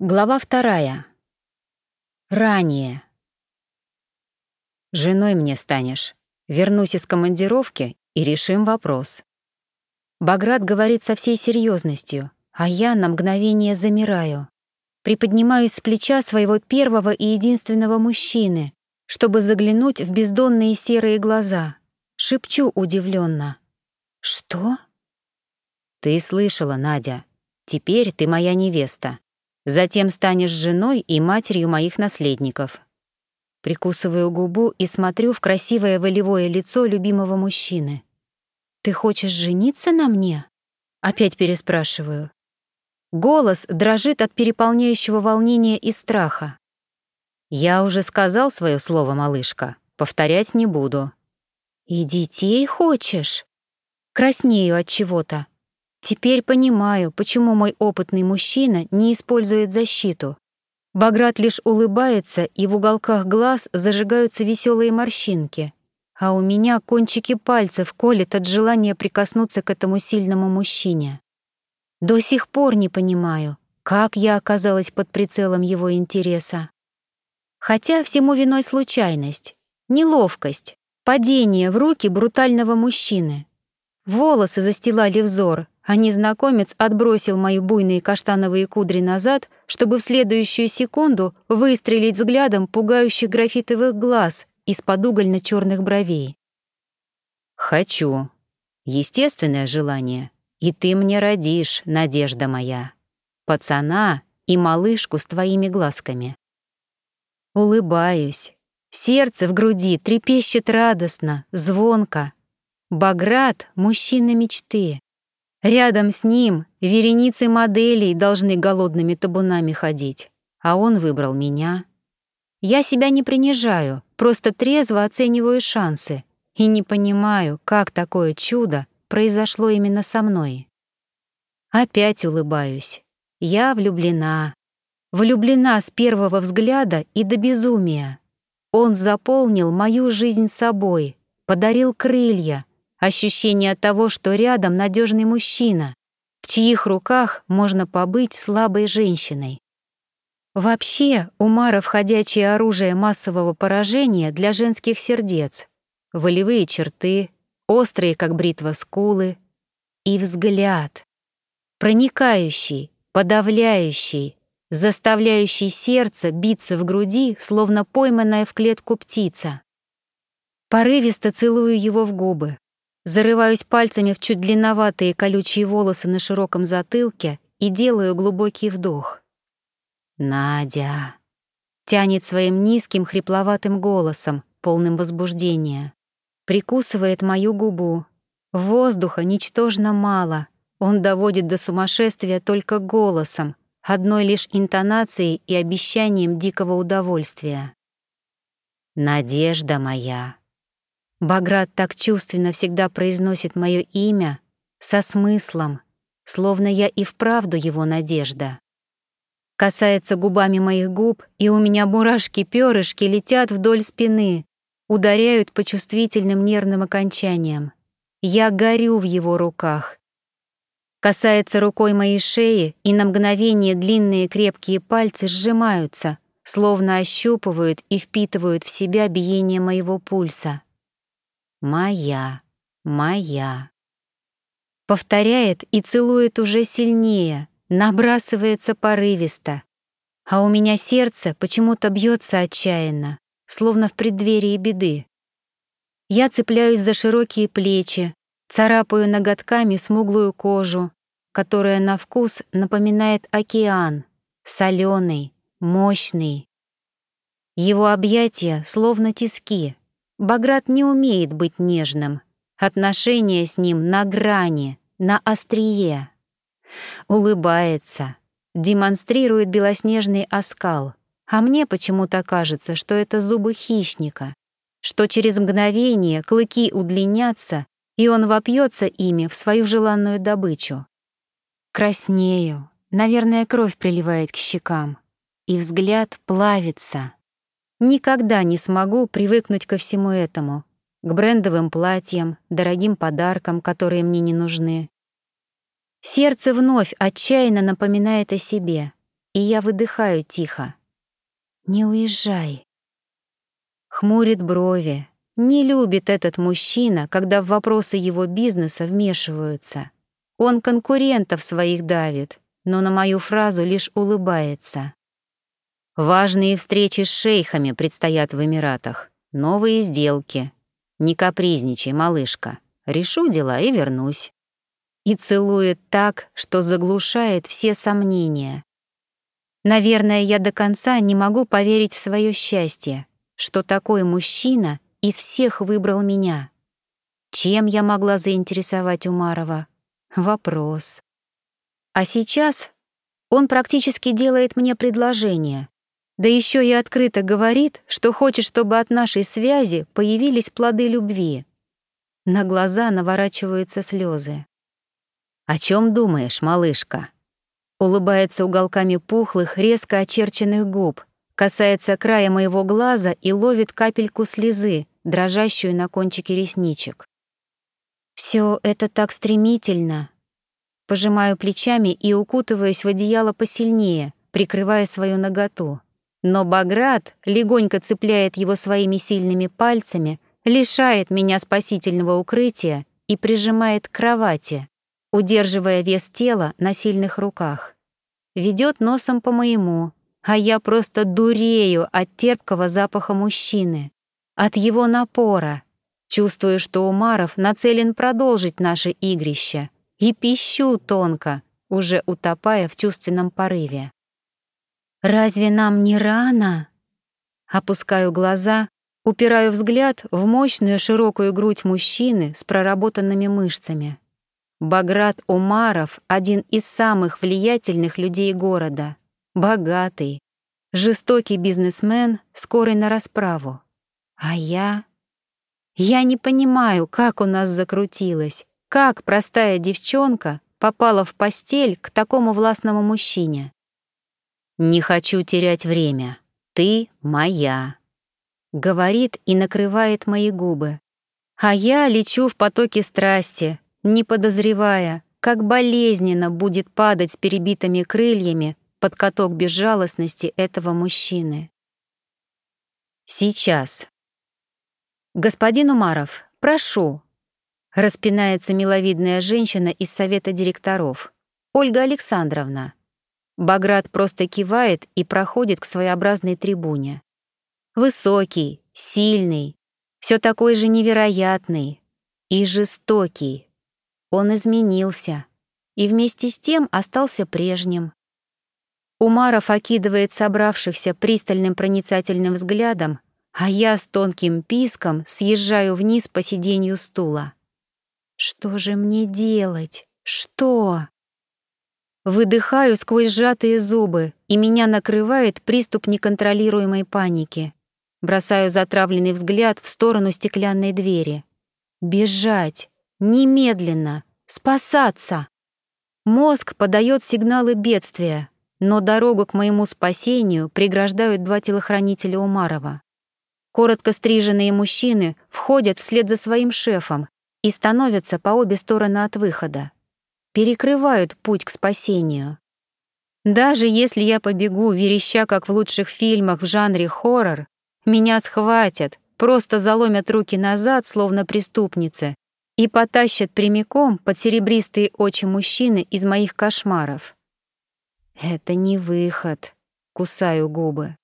Глава вторая. Ранее. Женой мне станешь. Вернусь из командировки и решим вопрос. Баграт говорит со всей серьезностью, а я на мгновение замираю. Приподнимаюсь с плеча своего первого и единственного мужчины, чтобы заглянуть в бездонные серые глаза. Шепчу удивленно. «Что?» «Ты слышала, Надя. Теперь ты моя невеста. Затем станешь женой и матерью моих наследников. Прикусываю губу и смотрю в красивое волевое лицо любимого мужчины. «Ты хочешь жениться на мне?» Опять переспрашиваю. Голос дрожит от переполняющего волнения и страха. «Я уже сказал свое слово, малышка. Повторять не буду». «И детей хочешь?» Краснею от чего-то. Теперь понимаю, почему мой опытный мужчина не использует защиту. Баграт лишь улыбается, и в уголках глаз зажигаются веселые морщинки. А у меня кончики пальцев колет от желания прикоснуться к этому сильному мужчине. До сих пор не понимаю, как я оказалась под прицелом его интереса. Хотя всему виной случайность, неловкость, падение в руки брутального мужчины. Волосы застилали взор, а незнакомец отбросил мои буйные каштановые кудри назад, чтобы в следующую секунду выстрелить взглядом пугающих графитовых глаз из-под угольно-черных бровей. «Хочу. Естественное желание. И ты мне родишь, надежда моя. Пацана и малышку с твоими глазками». Улыбаюсь. Сердце в груди трепещет радостно, звонко. Баграт — мужчина мечты. Рядом с ним вереницы моделей должны голодными табунами ходить, а он выбрал меня. Я себя не принижаю, просто трезво оцениваю шансы и не понимаю, как такое чудо произошло именно со мной. Опять улыбаюсь. Я влюблена. Влюблена с первого взгляда и до безумия. Он заполнил мою жизнь собой, подарил крылья — ощущение того, что рядом надежный мужчина, в чьих руках можно побыть слабой женщиной. Вообще, у Мара входящее оружие массового поражения для женских сердец, волевые черты, острые, как бритва, скулы и взгляд, проникающий, подавляющий, заставляющий сердце биться в груди, словно пойманная в клетку птица. Порывисто целую его в губы, Зарываюсь пальцами в чуть длинноватые колючие волосы на широком затылке и делаю глубокий вдох. «Надя!» — тянет своим низким хрипловатым голосом, полным возбуждения. Прикусывает мою губу. Воздуха ничтожно мало. Он доводит до сумасшествия только голосом, одной лишь интонацией и обещанием дикого удовольствия. «Надежда моя!» Баграт так чувственно всегда произносит мое имя, со смыслом, словно я и вправду его надежда. Касается губами моих губ, и у меня мурашки-перышки летят вдоль спины, ударяют по чувствительным нервным окончаниям. Я горю в его руках. Касается рукой моей шеи, и на мгновение длинные крепкие пальцы сжимаются, словно ощупывают и впитывают в себя биение моего пульса. «Моя, моя». Повторяет и целует уже сильнее, набрасывается порывисто. А у меня сердце почему-то бьется отчаянно, словно в преддверии беды. Я цепляюсь за широкие плечи, царапаю ноготками смуглую кожу, которая на вкус напоминает океан, соленый, мощный. Его объятия словно тиски, Баграт не умеет быть нежным. Отношения с ним на грани, на острие. Улыбается, демонстрирует белоснежный оскал, а мне почему-то кажется, что это зубы хищника, что через мгновение клыки удлинятся, и он вопьется ими в свою желанную добычу. Краснею, наверное, кровь приливает к щекам, и взгляд плавится. Никогда не смогу привыкнуть ко всему этому, к брендовым платьям, дорогим подаркам, которые мне не нужны. Сердце вновь отчаянно напоминает о себе. и я выдыхаю тихо. «Не уезжай». Хмурит брови. Не любит этот мужчина, когда в вопросы его бизнеса вмешиваются. Он конкурентов своих давит, но на мою фразу лишь улыбается. Важные встречи с шейхами предстоят в Эмиратах. Новые сделки. Не капризничай, малышка. Решу дела и вернусь. И целует так, что заглушает все сомнения. Наверное, я до конца не могу поверить в свое счастье, что такой мужчина из всех выбрал меня. Чем я могла заинтересовать Умарова? Вопрос. А сейчас он практически делает мне предложение, да еще и открыто говорит, что хочет, чтобы от нашей связи появились плоды любви. На глаза наворачиваются слезы. «О чем думаешь, малышка?» Улыбается уголками пухлых, резко очерченных губ, касается края моего глаза и ловит капельку слезы, дрожащую на кончике ресничек. Все это так стремительно. Пожимаю плечами и укутываюсь в одеяло посильнее, прикрывая свою наготу. Но Баграт легонько цепляет его своими сильными пальцами, лишает меня спасительного укрытия и прижимает к кровати, удерживая вес тела на сильных руках. Ведет носом по моему, а я просто дурею от терпкого запаха мужчины, от его напора. Чувствую, что Умаров нацелен продолжить наше игрище, и пищу тонко, уже утопая в чувственном порыве. «Разве нам не рано?» Опускаю глаза, упираю взгляд в мощную широкую грудь мужчины с проработанными мышцами. Баграт Умаров — один из самых влиятельных людей города. Богатый, жестокий бизнесмен, скорый на расправу. А я... Я не понимаю, как у нас закрутилось, как простая девчонка попала в постель к такому властному мужчине. «Не хочу терять время. Ты моя», — говорит и накрывает мои губы. А я лечу в потоке страсти, не подозревая, как болезненно будет падать с перебитыми крыльями под каток безжалостности этого мужчины. Сейчас. «Господин Умаров, прошу!» Распинается миловидная женщина из совета директоров. Ольга Александровна. Баграт просто кивает и проходит к своеобразной трибуне. Высокий, сильный, все такой же невероятный и жестокий. Он изменился и вместе с тем остался прежним. Умаров окидывает собравшихся пристальным проницательным взглядом, а я с тонким писком съезжаю вниз по сиденью стула. Что же мне делать? Что? Выдыхаю сквозь сжатые зубы, и меня накрывает приступ неконтролируемой паники. Бросаю затравленный взгляд в сторону стеклянной двери. Бежать! Немедленно! Спасаться! Мозг подает сигналы бедствия, но дорогу к моему спасению преграждают два телохранителя Умарова. Коротко стриженные мужчины входят вслед за своим шефом и становятся по обе стороны от выхода перекрывают путь к спасению. Даже если я побегу, вереща, как в лучших фильмах в жанре хоррор, меня схватят, просто заломят руки назад, словно преступницы, и потащат прямиком под серебристые очи мужчины из моих кошмаров. Это не выход, кусаю губы.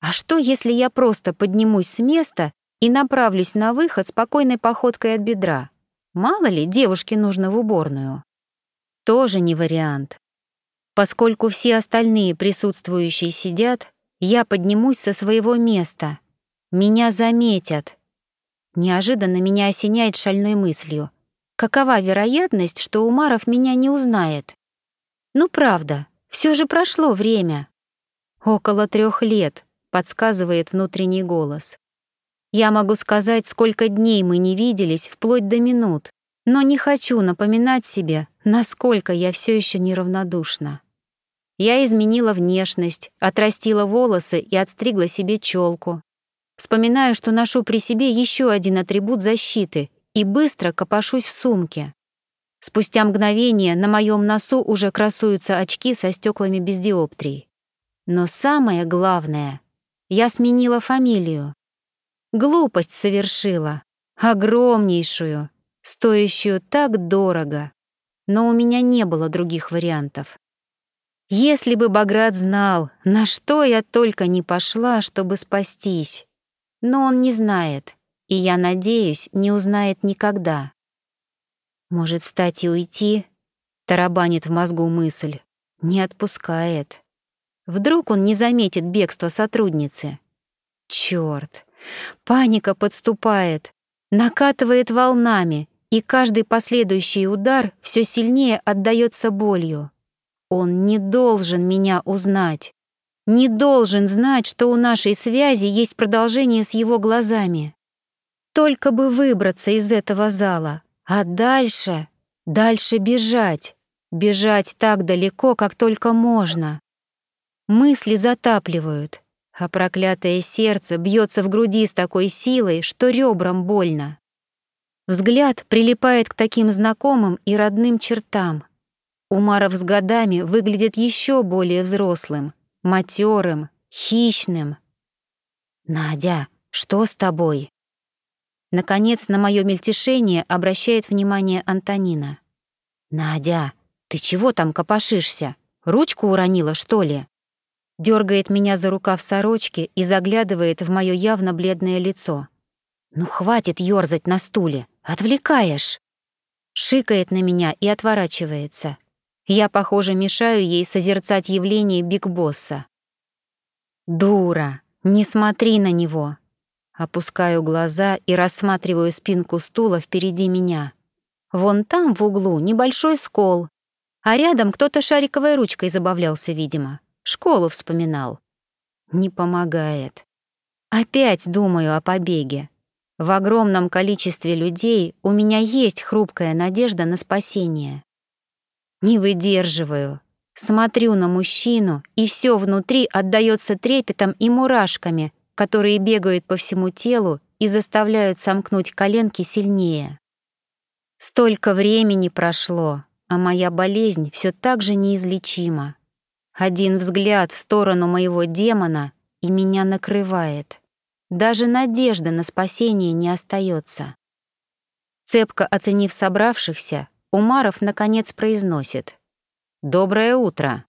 А что, если я просто поднимусь с места и направлюсь на выход спокойной походкой от бедра? Мало ли, девушке нужно в уборную тоже не вариант. Поскольку все остальные присутствующие сидят, я поднимусь со своего места. Меня заметят. Неожиданно меня осеняет шальной мыслью. Какова вероятность, что Умаров меня не узнает? Ну правда, все же прошло время. Около трех лет, подсказывает внутренний голос. Я могу сказать, сколько дней мы не виделись, вплоть до минут но не хочу напоминать себе, насколько я все еще неравнодушна. Я изменила внешность, отрастила волосы и отстригла себе челку. Вспоминаю, что ношу при себе еще один атрибут защиты и быстро копошусь в сумке. Спустя мгновение на моем носу уже красуются очки со стеклами без диоптрий. Но самое главное, я сменила фамилию. Глупость совершила, огромнейшую, стоящую так дорого. Но у меня не было других вариантов. Если бы Баграт знал, на что я только не пошла, чтобы спастись. Но он не знает, и, я надеюсь, не узнает никогда. Может, встать и уйти? Тарабанит в мозгу мысль. Не отпускает. Вдруг он не заметит бегство сотрудницы. Чёрт! Паника подступает, накатывает волнами, и каждый последующий удар все сильнее отдаётся болью. Он не должен меня узнать. Не должен знать, что у нашей связи есть продолжение с его глазами. Только бы выбраться из этого зала, а дальше, дальше бежать. Бежать так далеко, как только можно. Мысли затапливают, а проклятое сердце бьется в груди с такой силой, что ребрам больно. Взгляд прилипает к таким знакомым и родным чертам. Умаров с годами выглядит еще более взрослым, матерым, хищным. «Надя, что с тобой?» Наконец на мое мельтешение обращает внимание Антонина. «Надя, ты чего там копошишься? Ручку уронила, что ли?» Дергает меня за рукав сорочки и заглядывает в мое явно бледное лицо. «Ну хватит ёрзать на стуле, отвлекаешь!» Шикает на меня и отворачивается. Я, похоже, мешаю ей созерцать явление Биг-босса. «Дура! Не смотри на него!» Опускаю глаза и рассматриваю спинку стула впереди меня. Вон там, в углу, небольшой скол, а рядом кто-то шариковой ручкой забавлялся, видимо. Школу вспоминал. Не помогает. Опять думаю о побеге. В огромном количестве людей у меня есть хрупкая надежда на спасение. Не выдерживаю. Смотрю на мужчину, и все внутри отдается трепетом и мурашками, которые бегают по всему телу и заставляют сомкнуть коленки сильнее. Столько времени прошло, а моя болезнь все так же неизлечима. Один взгляд в сторону моего демона, и меня накрывает. Даже надежда на спасение не остается. Цепко оценив собравшихся, Умаров наконец произносит. «Доброе утро».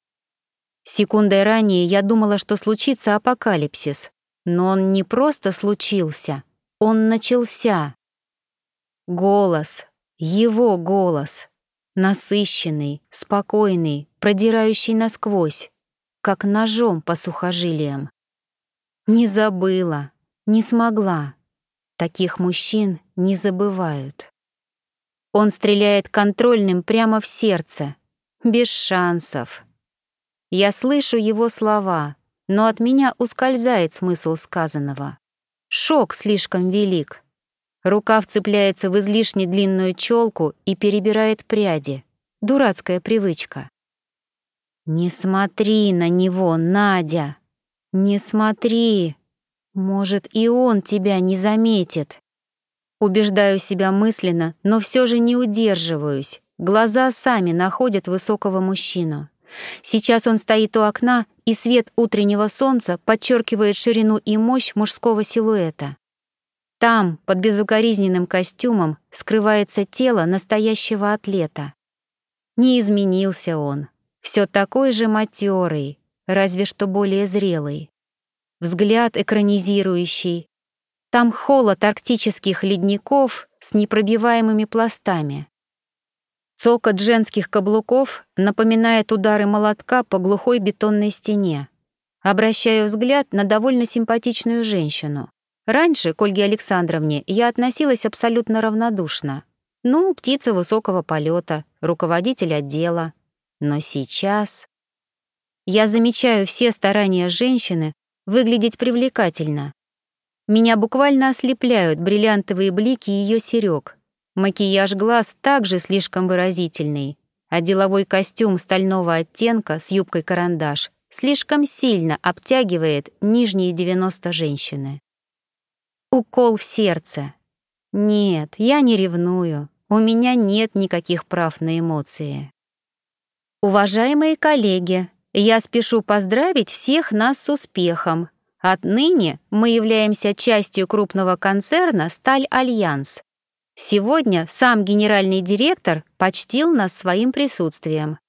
Секундой ранее я думала, что случится апокалипсис, но он не просто случился, он начался. Голос, его голос, насыщенный, спокойный, продирающий насквозь, как ножом по сухожилиям. Не забыла, не смогла. Таких мужчин не забывают. Он стреляет контрольным прямо в сердце, без шансов. Я слышу его слова, но от меня ускользает смысл сказанного. Шок слишком велик. Рука вцепляется в излишне длинную челку и перебирает пряди. Дурацкая привычка. «Не смотри на него, Надя! Не смотри! Может, и он тебя не заметит!» Убеждаю себя мысленно, но все же не удерживаюсь. Глаза сами находят высокого мужчину. Сейчас он стоит у окна, и свет утреннего солнца подчеркивает ширину и мощь мужского силуэта. Там, под безукоризненным костюмом, скрывается тело настоящего атлета. Не изменился он, все такой же матерый, разве что более зрелый. Взгляд экранизирующий, там холод арктических ледников с непробиваемыми пластами. Цокот женских каблуков напоминает удары молотка по глухой бетонной стене. Обращаю взгляд на довольно симпатичную женщину. Раньше к Ольге Александровне я относилась абсолютно равнодушно. Ну, птица высокого полета, руководитель отдела. Но сейчас... Я замечаю все старания женщины выглядеть привлекательно, меня буквально ослепляют бриллиантовые блики ее серёг. Макияж глаз также слишком выразительный, а деловой костюм стального оттенка с юбкой-карандаш слишком сильно обтягивает нижние 90 женщины. Укол в сердце. Нет, я не ревную. У меня нет никаких прав на эмоции. Уважаемые коллеги, я спешу поздравить всех нас с успехом. Отныне мы являемся частью крупного концерна «Сталь Альянс». Сегодня сам генеральный директор почтил нас своим присутствием.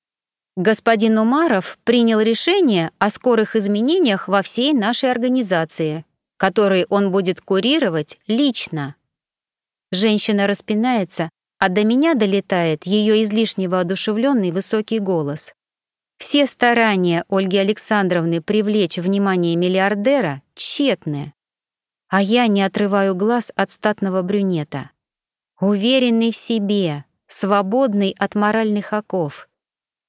Господин Умаров принял решение о скорых изменениях во всей нашей организации, которые он будет курировать лично. Женщина распинается, а до меня долетает ее излишне воодушевленный высокий голос. Все старания Ольги Александровны привлечь внимание миллиардера тщетны, а я не отрываю глаз от статного брюнета. Уверенный в себе, свободный от моральных оков.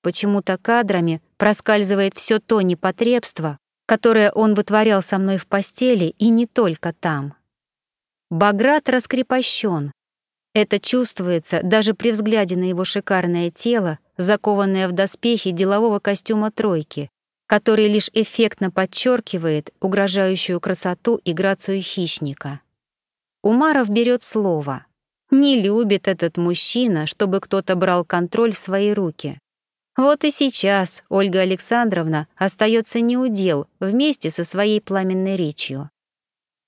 Почему-то кадрами проскальзывает все то непотребство, которое он вытворял со мной в постели и не только там. Баграт раскрепощен. Это чувствуется даже при взгляде на его шикарное тело, закованное в доспехи делового костюма тройки, который лишь эффектно подчеркивает угрожающую красоту и грацию хищника. Умаров берет слово. Не любит этот мужчина, чтобы кто-то брал контроль в свои руки. Вот и сейчас Ольга Александровна остается неудел вместе со своей пламенной речью.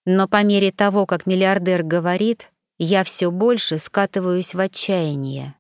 Но по мере того, как миллиардер говорит, я все больше скатываюсь в отчаяние.